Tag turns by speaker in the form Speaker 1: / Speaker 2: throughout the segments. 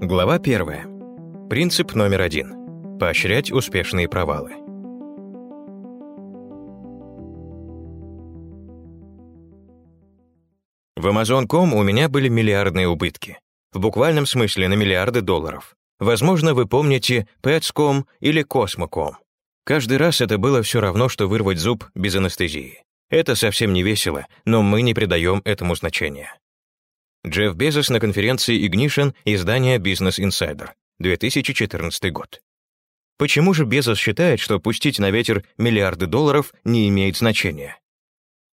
Speaker 1: Глава 1. Принцип номер один. Поощрять успешные провалы. В Amazon.com у меня были миллиардные убытки. В буквальном смысле на миллиарды долларов. Возможно, вы помните Pets.com или Cosmo.com. Каждый раз это было все равно, что вырвать зуб без анестезии. Это совсем не весело, но мы не придаем этому значения. Джефф Безос на конференции Ignition издания Business Insider, 2014 год. Почему же Безос считает, что пустить на ветер миллиарды долларов не имеет значения?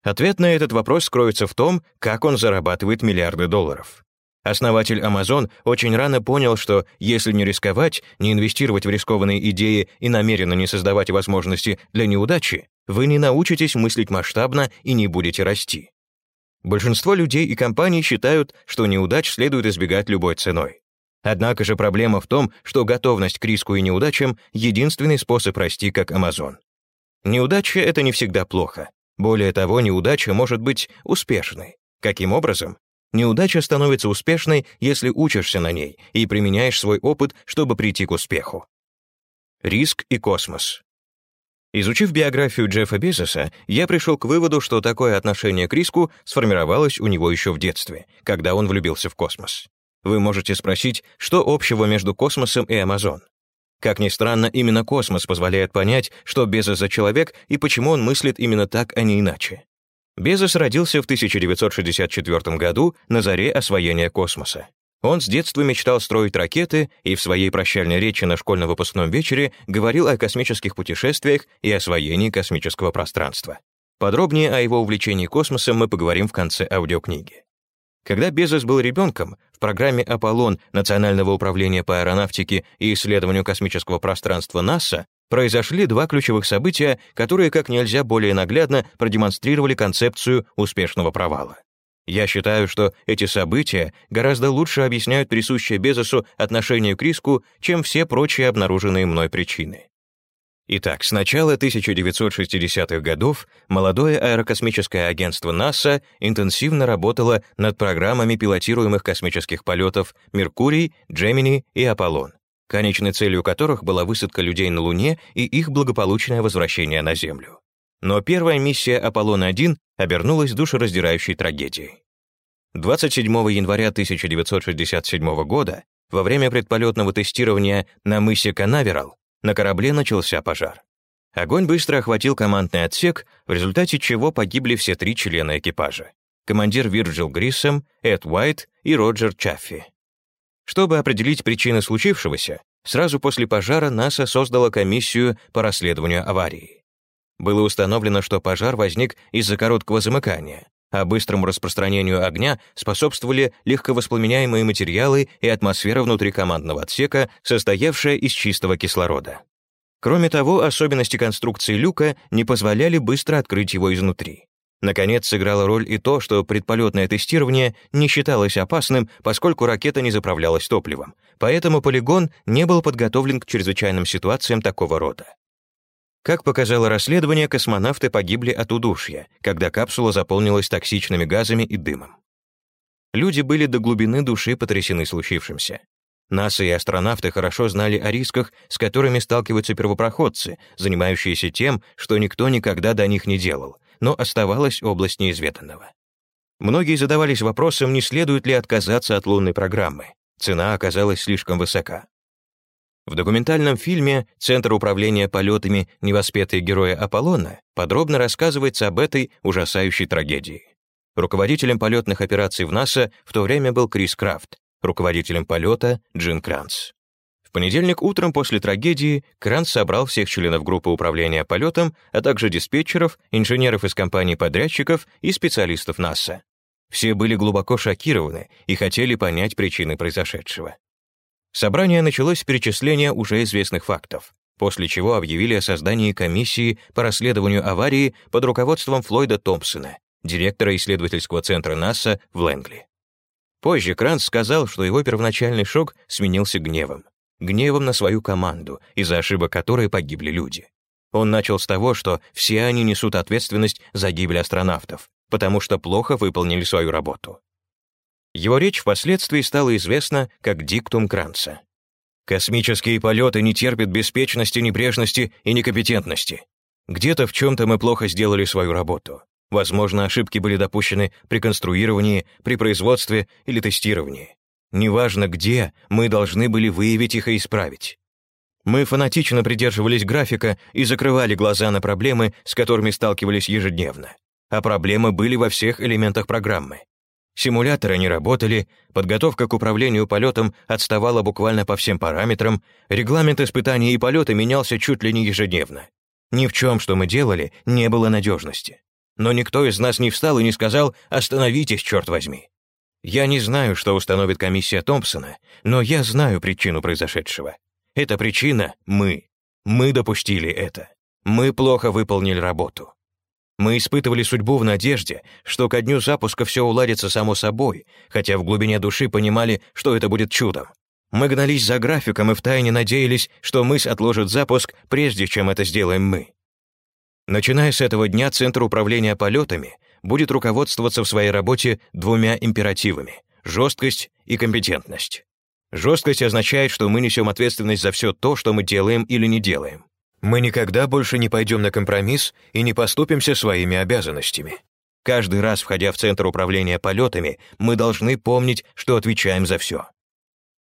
Speaker 1: Ответ на этот вопрос кроется в том, как он зарабатывает миллиарды долларов. Основатель Amazon очень рано понял, что если не рисковать, не инвестировать в рискованные идеи и намеренно не создавать возможности для неудачи, вы не научитесь мыслить масштабно и не будете расти. Большинство людей и компаний считают, что неудач следует избегать любой ценой. Однако же проблема в том, что готовность к риску и неудачам — единственный способ расти как Amazon. Неудача — это не всегда плохо. Более того, неудача может быть успешной. Каким образом? Неудача становится успешной, если учишься на ней и применяешь свой опыт, чтобы прийти к успеху. Риск и космос. Изучив биографию Джеффа Безоса, я пришел к выводу, что такое отношение к риску сформировалось у него еще в детстве, когда он влюбился в космос. Вы можете спросить, что общего между космосом и Амазон? Как ни странно, именно космос позволяет понять, что Безос за человек и почему он мыслит именно так, а не иначе. Безос родился в 1964 году на заре освоения космоса. Он с детства мечтал строить ракеты и в своей прощальной речи на школьном выпускном вечере говорил о космических путешествиях и освоении космического пространства. Подробнее о его увлечении космосом мы поговорим в конце аудиокниги. Когда Безос был ребенком, в программе «Аполлон» Национального управления по аэронавтике и исследованию космического пространства НАСА произошли два ключевых события, которые как нельзя более наглядно продемонстрировали концепцию успешного провала. Я считаю, что эти события гораздо лучше объясняют присущее Безосу отношение к риску, чем все прочие обнаруженные мной причины. Итак, с начала 1960-х годов молодое аэрокосмическое агентство НАСА интенсивно работало над программами пилотируемых космических полетов «Меркурий», «Джемини» и «Аполлон», конечной целью которых была высадка людей на Луне и их благополучное возвращение на Землю. Но первая миссия «Аполлон-1» обернулась душераздирающей трагедией. 27 января 1967 года, во время предполетного тестирования на мысе Канаверал, на корабле начался пожар. Огонь быстро охватил командный отсек, в результате чего погибли все три члена экипажа. Командир Вирджил Гриссом, Эд Уайт и Роджер Чаффи. Чтобы определить причины случившегося, сразу после пожара НАСА создала комиссию по расследованию аварии. Было установлено, что пожар возник из-за короткого замыкания, а быстрому распространению огня способствовали легковоспламеняемые материалы и атмосфера внутри командного отсека, состоявшая из чистого кислорода. Кроме того, особенности конструкции люка не позволяли быстро открыть его изнутри. Наконец, сыграло роль и то, что предполетное тестирование не считалось опасным, поскольку ракета не заправлялась топливом, поэтому полигон не был подготовлен к чрезвычайным ситуациям такого рода. Как показало расследование, космонавты погибли от удушья, когда капсула заполнилась токсичными газами и дымом. Люди были до глубины души потрясены случившимся. НАСА и астронавты хорошо знали о рисках, с которыми сталкиваются первопроходцы, занимающиеся тем, что никто никогда до них не делал, но оставалась область неизведанного. Многие задавались вопросом, не следует ли отказаться от лунной программы. Цена оказалась слишком высока. В документальном фильме «Центр управления полетами. Невоспетые герои Аполлона» подробно рассказывается об этой ужасающей трагедии. Руководителем полетных операций в НАСА в то время был Крис Крафт, руководителем полета — Джин Кранц. В понедельник утром после трагедии Кранц собрал всех членов группы управления полетом, а также диспетчеров, инженеров из компаний-подрядчиков и специалистов НАСА. Все были глубоко шокированы и хотели понять причины произошедшего. Собрание началось с перечисления уже известных фактов, после чего объявили о создании комиссии по расследованию аварии под руководством Флойда Томпсона, директора исследовательского центра НАСА в Лэнгли. Позже Кранц сказал, что его первоначальный шок сменился гневом. Гневом на свою команду, из-за ошибок которой погибли люди. Он начал с того, что все они несут ответственность за гибель астронавтов, потому что плохо выполнили свою работу. Его речь впоследствии стала известна как диктум Кранца. Космические полеты не терпят беспечности, небрежности и некомпетентности. Где-то в чем-то мы плохо сделали свою работу. Возможно, ошибки были допущены при конструировании, при производстве или тестировании. Неважно где, мы должны были выявить их и исправить. Мы фанатично придерживались графика и закрывали глаза на проблемы, с которыми сталкивались ежедневно. А проблемы были во всех элементах программы. Симуляторы не работали, подготовка к управлению полетом отставала буквально по всем параметрам, регламент испытаний и полета менялся чуть ли не ежедневно. Ни в чем, что мы делали, не было надежности. Но никто из нас не встал и не сказал «остановитесь, черт возьми». Я не знаю, что установит комиссия Томпсона, но я знаю причину произошедшего. Эта причина — мы. Мы допустили это. Мы плохо выполнили работу. Мы испытывали судьбу в надежде, что ко дню запуска все уладится само собой, хотя в глубине души понимали, что это будет чудом. Мы гнались за графиком и втайне надеялись, что мыс отложит запуск, прежде чем это сделаем мы. Начиная с этого дня Центр управления полетами будет руководствоваться в своей работе двумя императивами — жесткость и компетентность. Жесткость означает, что мы несем ответственность за все то, что мы делаем или не делаем. Мы никогда больше не пойдем на компромисс и не поступимся своими обязанностями. Каждый раз, входя в Центр управления полетами, мы должны помнить, что отвечаем за все.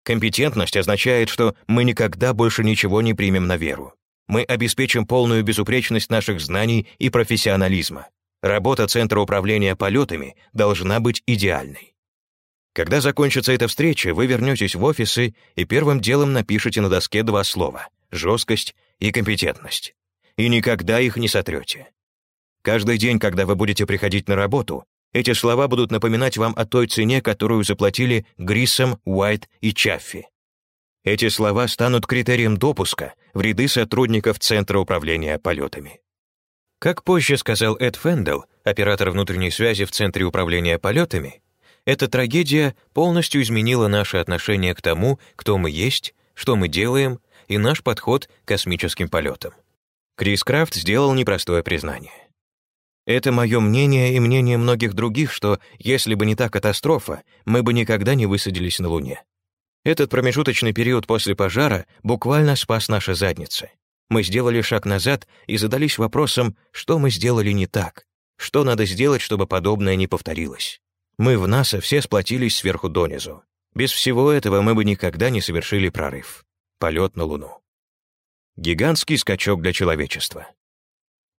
Speaker 1: Компетентность означает, что мы никогда больше ничего не примем на веру. Мы обеспечим полную безупречность наших знаний и профессионализма. Работа Центра управления полетами должна быть идеальной. Когда закончится эта встреча, вы вернетесь в офисы и первым делом напишите на доске два слова — жесткость и компетентность. И никогда их не сотрете. Каждый день, когда вы будете приходить на работу, эти слова будут напоминать вам о той цене, которую заплатили Грисом, Уайт и Чаффи. Эти слова станут критерием допуска в ряды сотрудников Центра управления полетами. Как позже сказал Эд Фендел, оператор внутренней связи в Центре управления полетами, эта трагедия полностью изменила наше отношение к тому, кто мы есть, что мы делаем и наш подход к космическим полетам. Крис Крафт сделал непростое признание. Это мое мнение и мнение многих других, что если бы не та катастрофа, мы бы никогда не высадились на Луне. Этот промежуточный период после пожара буквально спас наши задницы. Мы сделали шаг назад и задались вопросом, что мы сделали не так, что надо сделать, чтобы подобное не повторилось. Мы в НАСА все сплотились сверху донизу. Без всего этого мы бы никогда не совершили прорыв полет на Луну. Гигантский скачок для человечества.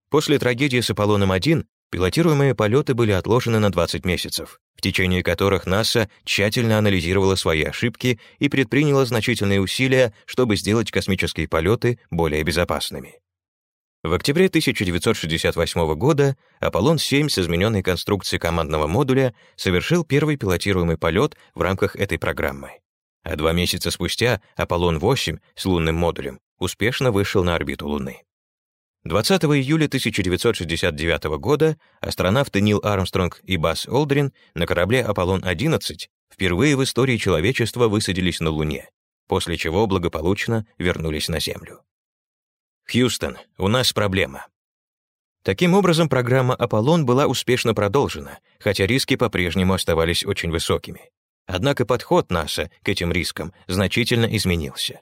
Speaker 1: После трагедии с Аполлоном-1 пилотируемые полеты были отложены на 20 месяцев, в течение которых НАСА тщательно анализировала свои ошибки и предприняла значительные усилия, чтобы сделать космические полеты более безопасными. В октябре 1968 года Аполлон-7 с измененной конструкцией командного модуля совершил первый пилотируемый полет в рамках этой программы а два месяца спустя Аполлон-8 с лунным модулем успешно вышел на орбиту Луны. 20 июля 1969 года астронавты Нил Армстронг и Бас Олдрин на корабле Аполлон-11 впервые в истории человечества высадились на Луне, после чего благополучно вернулись на Землю. Хьюстон, у нас проблема. Таким образом, программа «Аполлон» была успешно продолжена, хотя риски по-прежнему оставались очень высокими. Однако подход НАСА к этим рискам значительно изменился.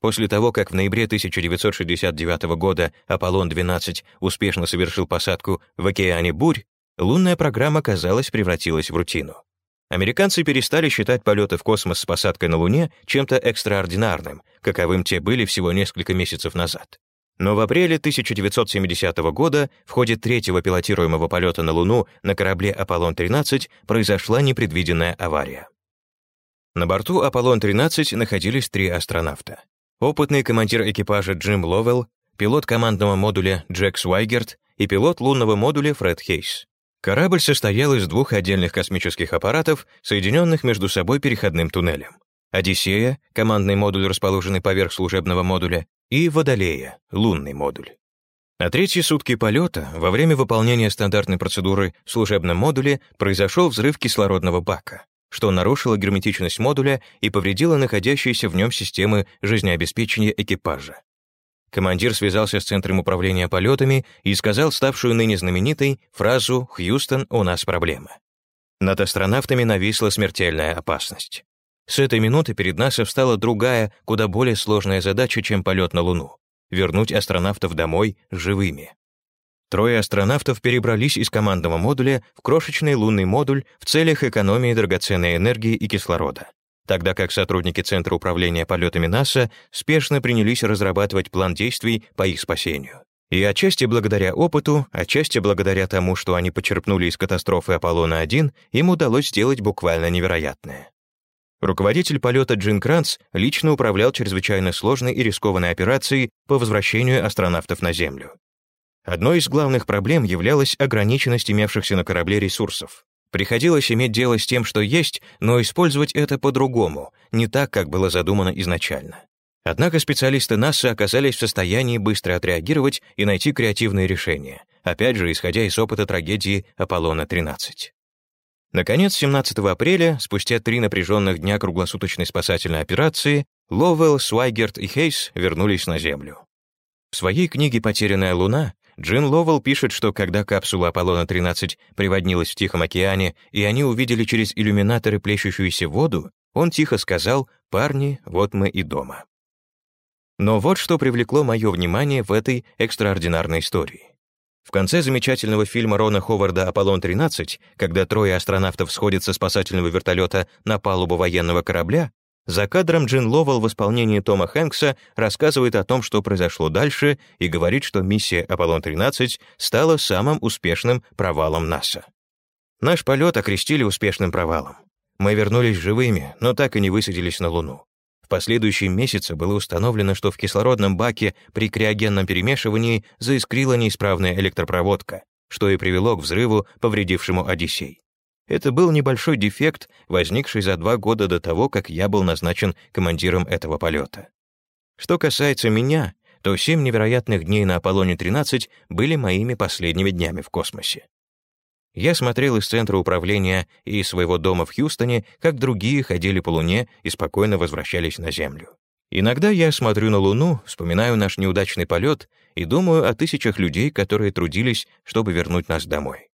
Speaker 1: После того, как в ноябре 1969 года Аполлон-12 успешно совершил посадку в океане Бурь, лунная программа, казалось, превратилась в рутину. Американцы перестали считать полеты в космос с посадкой на Луне чем-то экстраординарным, каковым те были всего несколько месяцев назад. Но в апреле 1970 года в ходе третьего пилотируемого полета на Луну на корабле «Аполлон-13» произошла непредвиденная авария. На борту «Аполлон-13» находились три астронавта. Опытный командир экипажа Джим Ловелл, пилот командного модуля Джек Свайгерт и пилот лунного модуля Фред Хейс. Корабль состоял из двух отдельных космических аппаратов, соединенных между собой переходным туннелем. «Одиссея», командный модуль, расположенный поверх служебного модуля, и Водолея, лунный модуль. На третьи сутки полета, во время выполнения стандартной процедуры в служебном модуле, произошел взрыв кислородного бака, что нарушило герметичность модуля и повредило находящиеся в нем системы жизнеобеспечения экипажа. Командир связался с Центром управления полетами и сказал ставшую ныне знаменитой фразу «Хьюстон, у нас проблема». Над астронавтами нависла смертельная опасность. С этой минуты перед НАСА встала другая, куда более сложная задача, чем полет на Луну — вернуть астронавтов домой живыми. Трое астронавтов перебрались из командного модуля в крошечный лунный модуль в целях экономии драгоценной энергии и кислорода, тогда как сотрудники Центра управления полетами НАСА спешно принялись разрабатывать план действий по их спасению. И отчасти благодаря опыту, отчасти благодаря тому, что они почерпнули из катастрофы Аполлона-1, им удалось сделать буквально невероятное. Руководитель полета Джин Кранц лично управлял чрезвычайно сложной и рискованной операцией по возвращению астронавтов на Землю. Одной из главных проблем являлась ограниченность имевшихся на корабле ресурсов. Приходилось иметь дело с тем, что есть, но использовать это по-другому, не так, как было задумано изначально. Однако специалисты НАСА оказались в состоянии быстро отреагировать и найти креативные решения, опять же, исходя из опыта трагедии Аполлона-13. Наконец, 17 апреля, спустя три напряженных дня круглосуточной спасательной операции, Ловелл, Свайгерт и Хейс вернулись на Землю. В своей книге «Потерянная луна» Джин Ловелл пишет, что когда капсула Аполлона-13 приводнилась в Тихом океане, и они увидели через иллюминаторы плещущуюся воду, он тихо сказал «Парни, вот мы и дома». Но вот что привлекло мое внимание в этой экстраординарной истории. В конце замечательного фильма Рона Ховарда «Аполлон-13», когда трое астронавтов сходят со спасательного вертолета на палубу военного корабля, за кадром Джин Ловелл в исполнении Тома Хэнкса рассказывает о том, что произошло дальше, и говорит, что миссия «Аполлон-13» стала самым успешным провалом НАСА. Наш полет окрестили успешным провалом. Мы вернулись живыми, но так и не высадились на Луну. В последующие месяцы было установлено, что в кислородном баке при криогенном перемешивании заискрила неисправная электропроводка, что и привело к взрыву, повредившему «Одиссей». Это был небольшой дефект, возникший за два года до того, как я был назначен командиром этого полета. Что касается меня, то семь невероятных дней на Аполлоне-13 были моими последними днями в космосе. Я смотрел из центра управления и из своего дома в Хьюстоне, как другие ходили по Луне и спокойно возвращались на Землю. Иногда я смотрю на Луну, вспоминаю наш неудачный полет и думаю о тысячах людей, которые трудились, чтобы вернуть нас домой.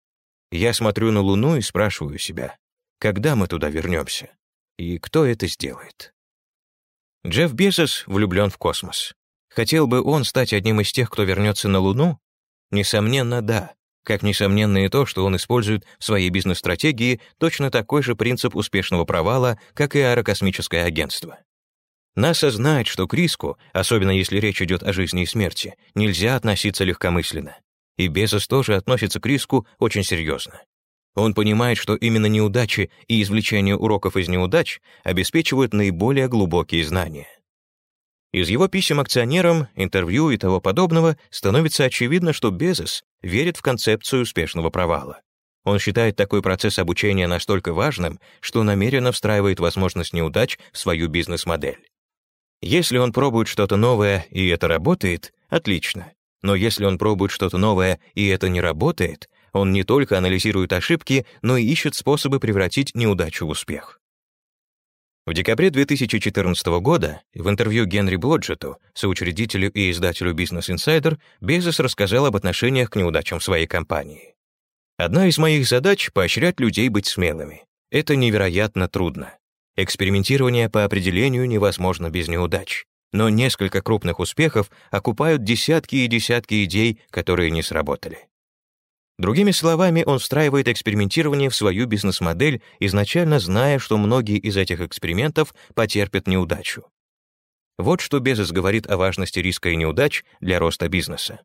Speaker 1: Я смотрю на Луну и спрашиваю себя, когда мы туда вернемся? И кто это сделает? Джефф Безос влюблен в космос. Хотел бы он стать одним из тех, кто вернется на Луну? Несомненно, да как несомненно и то, что он использует в своей бизнес-стратегии точно такой же принцип успешного провала, как и аэрокосмическое агентство. НАСА знает, что к риску, особенно если речь идет о жизни и смерти, нельзя относиться легкомысленно. И Безос тоже относится к риску очень серьезно. Он понимает, что именно неудачи и извлечение уроков из неудач обеспечивают наиболее глубокие знания. Из его писем акционерам, интервью и того подобного становится очевидно, что Безос верит в концепцию успешного провала. Он считает такой процесс обучения настолько важным, что намеренно встраивает возможность неудач в свою бизнес-модель. Если он пробует что-то новое и это работает, отлично. Но если он пробует что-то новое и это не работает, он не только анализирует ошибки, но и ищет способы превратить неудачу в успех. В декабре 2014 года в интервью Генри Блоджету, соучредителю и издателю Business Insider, Безос рассказал об отношениях к неудачам в своей компании. «Одна из моих задач — поощрять людей быть смелыми. Это невероятно трудно. Экспериментирование по определению невозможно без неудач. Но несколько крупных успехов окупают десятки и десятки идей, которые не сработали. Другими словами, он встраивает экспериментирование в свою бизнес-модель, изначально зная, что многие из этих экспериментов потерпят неудачу. Вот что Безос говорит о важности риска и неудач для роста бизнеса.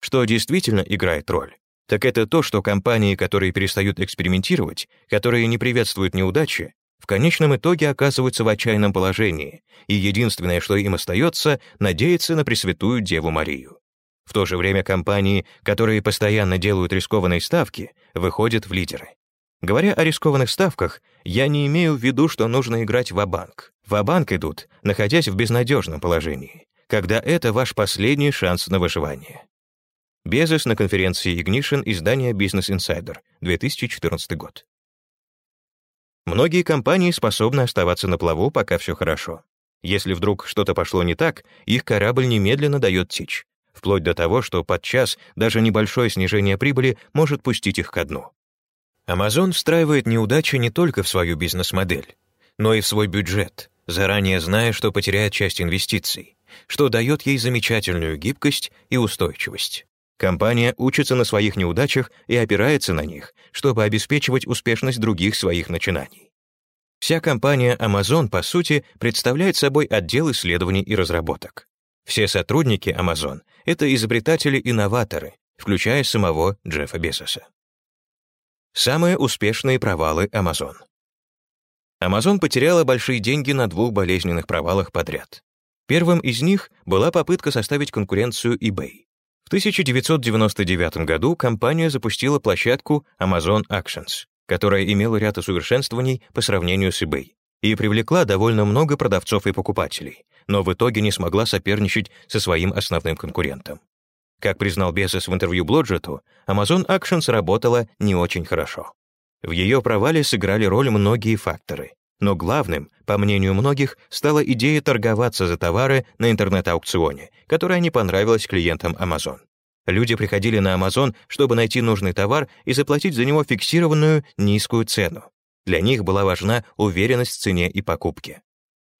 Speaker 1: Что действительно играет роль, так это то, что компании, которые перестают экспериментировать, которые не приветствуют неудачи, в конечном итоге оказываются в отчаянном положении, и единственное, что им остается, надеяться на Пресвятую Деву Марию. В то же время компании, которые постоянно делают рискованные ставки, выходят в лидеры. Говоря о рискованных ставках, я не имею в виду, что нужно играть в банк В банк идут, находясь в безнадежном положении, когда это ваш последний шанс на выживание. Безос на конференции Ignition издания Business Insider, 2014 год. Многие компании способны оставаться на плаву, пока все хорошо. Если вдруг что-то пошло не так, их корабль немедленно дает течь, вплоть до того, что подчас даже небольшое снижение прибыли может пустить их ко дну. Amazon встраивает неудачи не только в свою бизнес-модель, но и в свой бюджет, заранее зная, что потеряет часть инвестиций, что дает ей замечательную гибкость и устойчивость. Компания учится на своих неудачах и опирается на них, чтобы обеспечивать успешность других своих начинаний. Вся компания Amazon, по сути, представляет собой отдел исследований и разработок. Все сотрудники Amazon — это изобретатели-инноваторы, включая самого Джеффа Безоса. Самые успешные провалы Amazon. Amazon потеряла большие деньги на двух болезненных провалах подряд. Первым из них была попытка составить конкуренцию eBay. В 1999 году компания запустила площадку Amazon Actions, которая имела ряд усовершенствований по сравнению с eBay и привлекла довольно много продавцов и покупателей, но в итоге не смогла соперничать со своим основным конкурентом. Как признал Безос в интервью Блоджету, Amazon Actions работала не очень хорошо. В ее провале сыграли роль многие факторы, но главным, по мнению многих, стала идея торговаться за товары на интернет-аукционе, которая не понравилась клиентам Amazon. Люди приходили на Amazon, чтобы найти нужный товар и заплатить за него фиксированную низкую цену. Для них была важна уверенность в цене и покупке.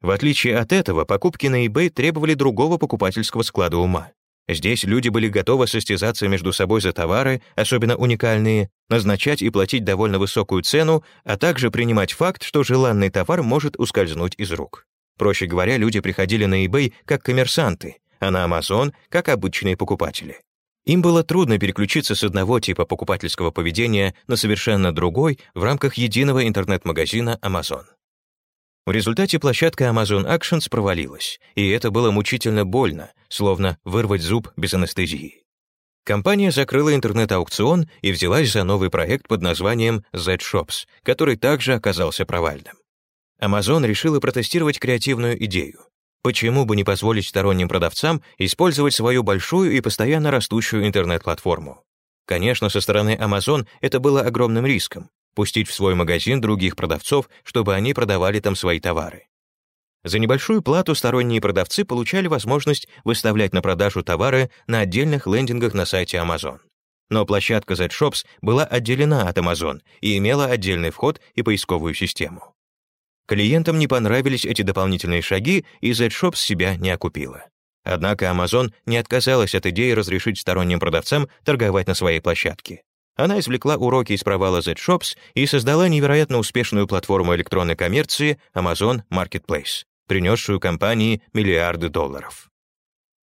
Speaker 1: В отличие от этого, покупки на eBay требовали другого покупательского склада ума. Здесь люди были готовы состязаться между собой за товары, особенно уникальные, назначать и платить довольно высокую цену, а также принимать факт, что желанный товар может ускользнуть из рук. Проще говоря, люди приходили на eBay как коммерсанты, а на Amazon — как обычные покупатели. Им было трудно переключиться с одного типа покупательского поведения на совершенно другой в рамках единого интернет-магазина Amazon. В результате площадка Amazon Actions провалилась, и это было мучительно больно, словно вырвать зуб без анестезии. Компания закрыла интернет-аукцион и взялась за новый проект под названием Z-Shops, который также оказался провальным. Amazon решила протестировать креативную идею. Почему бы не позволить сторонним продавцам использовать свою большую и постоянно растущую интернет-платформу? Конечно, со стороны Amazon это было огромным риском, пустить в свой магазин других продавцов, чтобы они продавали там свои товары. За небольшую плату сторонние продавцы получали возможность выставлять на продажу товары на отдельных лендингах на сайте Amazon. Но площадка Z-Shops была отделена от Amazon и имела отдельный вход и поисковую систему. Клиентам не понравились эти дополнительные шаги, и Z-Shops себя не окупила. Однако Amazon не отказалась от идеи разрешить сторонним продавцам торговать на своей площадке. Она извлекла уроки из провала Z-Shops и создала невероятно успешную платформу электронной коммерции Amazon Marketplace, принесшую компании миллиарды долларов.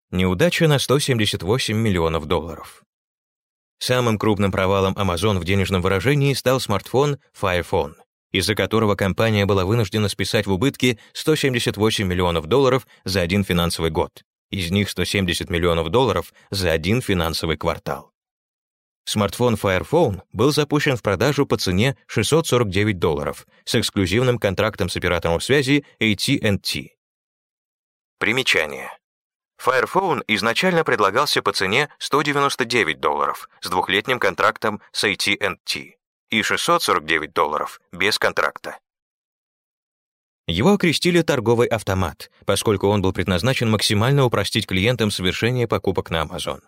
Speaker 1: Неудача на 178 миллионов долларов. Самым крупным провалом Amazon в денежном выражении стал смартфон Fire из-за которого компания была вынуждена списать в убытки 178 миллионов долларов за один финансовый год, из них 170 миллионов долларов за один финансовый квартал. Смартфон Fire Phone был запущен в продажу по цене 649 долларов с эксклюзивным контрактом с оператором связи AT&T. Примечание. Fire Phone изначально предлагался по цене 199 долларов с двухлетним контрактом с AT&T и 649 долларов без контракта. Его окрестили торговый автомат, поскольку он был предназначен максимально упростить клиентам совершение покупок на Amazon.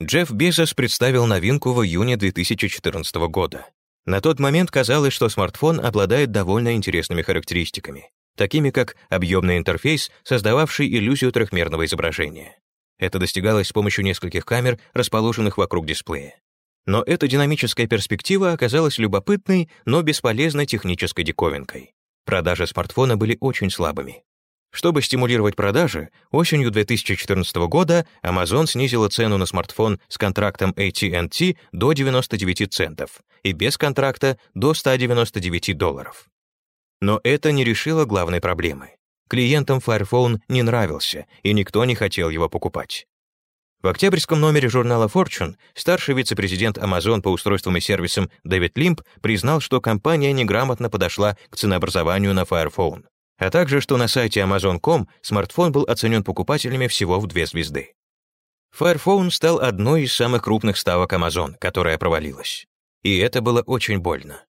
Speaker 1: Джефф Безос представил новинку в июне 2014 года. На тот момент казалось, что смартфон обладает довольно интересными характеристиками, такими как объемный интерфейс, создававший иллюзию трехмерного изображения. Это достигалось с помощью нескольких камер, расположенных вокруг дисплея. Но эта динамическая перспектива оказалась любопытной, но бесполезной технической диковинкой. Продажи смартфона были очень слабыми. Чтобы стимулировать продажи, осенью 2014 года Amazon снизила цену на смартфон с контрактом AT&T до 99 центов и без контракта до 199 долларов. Но это не решило главной проблемы. Клиентам Fire Phone не нравился, и никто не хотел его покупать. В октябрьском номере журнала Fortune старший вице-президент Amazon по устройствам и сервисам Дэвид Лимп признал, что компания неграмотно подошла к ценообразованию на Fire Phone а также, что на сайте Amazon.com смартфон был оценен покупателями всего в две звезды. Fire Phone стал одной из самых крупных ставок Amazon, которая провалилась. И это было очень больно.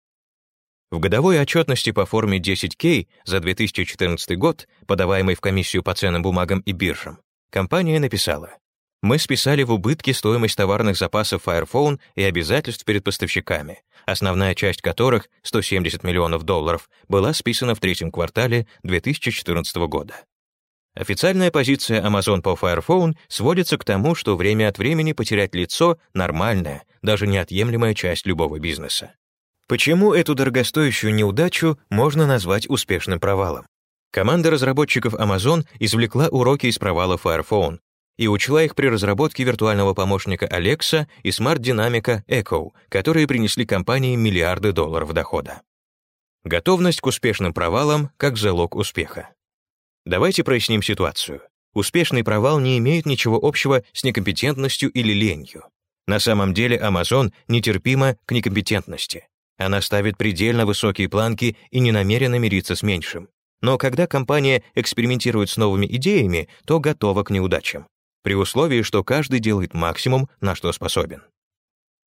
Speaker 1: В годовой отчетности по форме 10K за 2014 год, подаваемой в комиссию по ценным бумагам и биржам, компания написала Мы списали в убытки стоимость товарных запасов Firephone и обязательств перед поставщиками, основная часть которых, 170 миллионов долларов, была списана в третьем квартале 2014 года. Официальная позиция Amazon по Firephone сводится к тому, что время от времени потерять лицо — нормальная, даже неотъемлемая часть любого бизнеса. Почему эту дорогостоящую неудачу можно назвать успешным провалом? Команда разработчиков Amazon извлекла уроки из провала Firephone и учла их при разработке виртуального помощника Alexa и смарт-динамика Echo, которые принесли компании миллиарды долларов дохода. Готовность к успешным провалам как залог успеха. Давайте проясним ситуацию. Успешный провал не имеет ничего общего с некомпетентностью или ленью. На самом деле Amazon нетерпима к некомпетентности. Она ставит предельно высокие планки и не намерена мириться с меньшим. Но когда компания экспериментирует с новыми идеями, то готова к неудачам при условии, что каждый делает максимум, на что способен.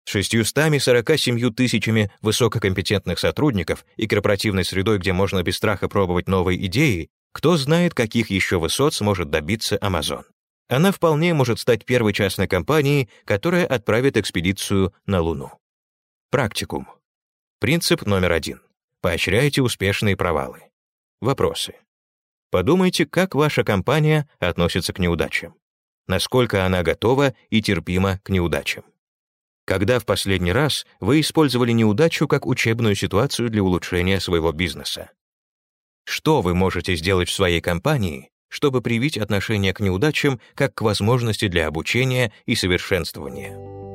Speaker 1: С 647 тысячами высококомпетентных сотрудников и корпоративной средой, где можно без страха пробовать новые идеи, кто знает, каких еще высот сможет добиться Amazon. Она вполне может стать первой частной компанией, которая отправит экспедицию на Луну. Практикум. Принцип номер один. Поощряйте успешные провалы. Вопросы. Подумайте, как ваша компания относится к неудачам насколько она готова и терпима к неудачам. Когда в последний раз вы использовали неудачу как учебную ситуацию для улучшения своего бизнеса? Что вы можете сделать в своей компании, чтобы привить отношение к неудачам как к возможности для обучения и совершенствования?